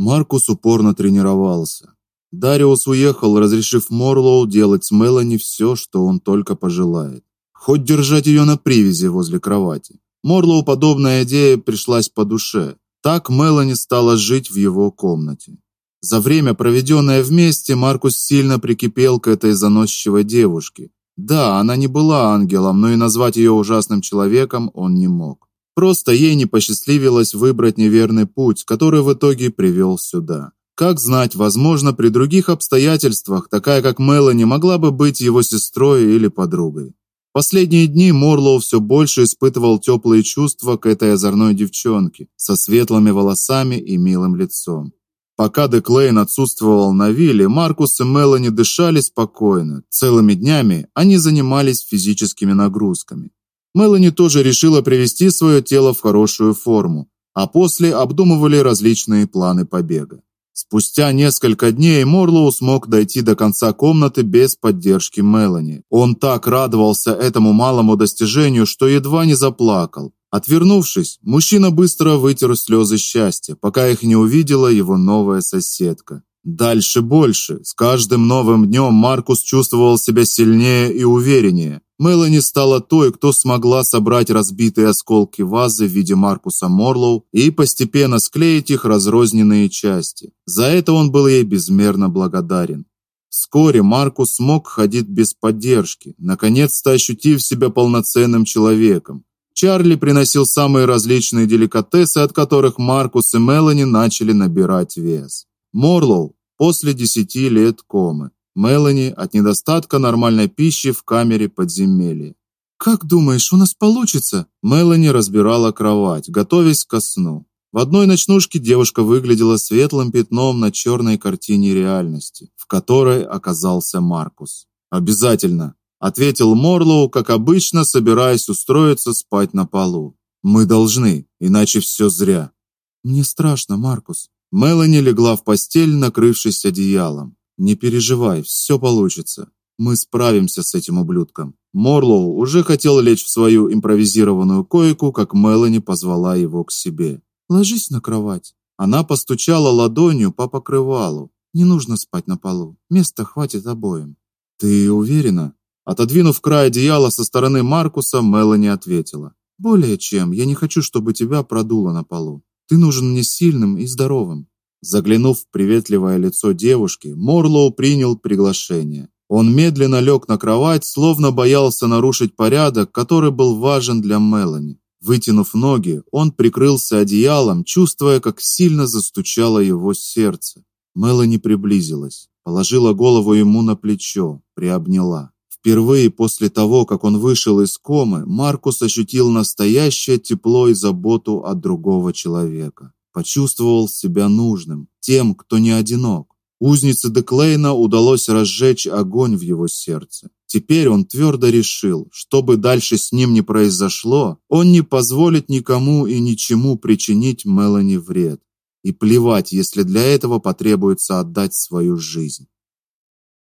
Маркус упорно тренировался. Дариус уехал, разрешив Морлоу делать с Мелани все, что он только пожелает. Хоть держать ее на привязи возле кровати. Морлоу подобная идея пришлась по душе. Так Мелани стала жить в его комнате. За время, проведенное вместе, Маркус сильно прикипел к этой заносчивой девушке. Да, она не была ангелом, но и назвать ее ужасным человеком он не мог. Просто ей не посчастливилось выбрать неверный путь, который в итоге привел сюда. Как знать, возможно, при других обстоятельствах такая, как Мелани, могла бы быть его сестрой или подругой. Последние дни Морлоу все больше испытывал теплые чувства к этой озорной девчонке со светлыми волосами и милым лицом. Пока Деклейн отсутствовал на вилле, Маркус и Мелани дышали спокойно. Целыми днями они занимались физическими нагрузками. Мелани тоже решила привести свое тело в хорошую форму, а после обдумывали различные планы побега. Спустя несколько дней Морлоу смог дойти до конца комнаты без поддержки Мелани. Он так радовался этому малому достижению, что едва не заплакал. Отвернувшись, мужчина быстро вытер слезы счастья, пока их не увидела его новая соседка. Дальше больше. С каждым новым днем Маркус чувствовал себя сильнее и увереннее. Мелани стала той, кто смогла собрать разбитые осколки вазы в виде Маркуса Морлоу и постепенно склеить их разрозненные части. За это он был ей безмерно благодарен. Вскоре Маркус смог ходить без поддержки, наконец-то ощутив себя полноценным человеком. Чарли приносил самые различные деликатесы, от которых Маркус и Мелани начали набирать вес. Морлоу после 10 лет комы. Мелани от недостатка нормальной пищи в камере подземелья. Как думаешь, у нас получится? Мелани разбирала кровать, готовясь ко сну. В одной ночнушке девушка выглядела светлым пятном на черной картине реальности, в которой оказался Маркус. Обязательно, ответил Морлоу, как обычно, собираясь устроиться спать на полу. Мы должны, иначе все зря. Мне страшно, Маркус. Мелани легла в постель, накрывшись одеялом. Не переживай, все получится. Мы справимся с этим ублюдком. Морлоу уже хотел лечь в свою импровизированную койку, как Мелани позвала его к себе. Ложись на кровать. Она постучала ладонью по покрывалу. Не нужно спать на полу. Места хватит обоим. Ты уверена? Отодвинув край одеяла со стороны Маркуса, Мелани ответила: "Более чем. Я не хочу, чтобы тебя продуло на полу. Ты нужен мне сильным и здоровым. Заглянув в приветливое лицо девушки, Морлоу принял приглашение. Он медленно лег на кровать, словно боялся нарушить порядок, который был важен для Мелани. Вытянув ноги, он прикрылся одеялом, чувствуя, как сильно застучало его сердце. Мелани приблизилась, положила голову ему на плечо, приобняла. Впервые после того, как он вышел из комы, Маркус ощутил настоящее тепло и заботу от другого человека. Почувствовал себя нужным, тем, кто не одинок. Узнице Деклейна удалось разжечь огонь в его сердце. Теперь он твердо решил, что бы дальше с ним ни произошло, он не позволит никому и ничему причинить Мелани вред. И плевать, если для этого потребуется отдать свою жизнь.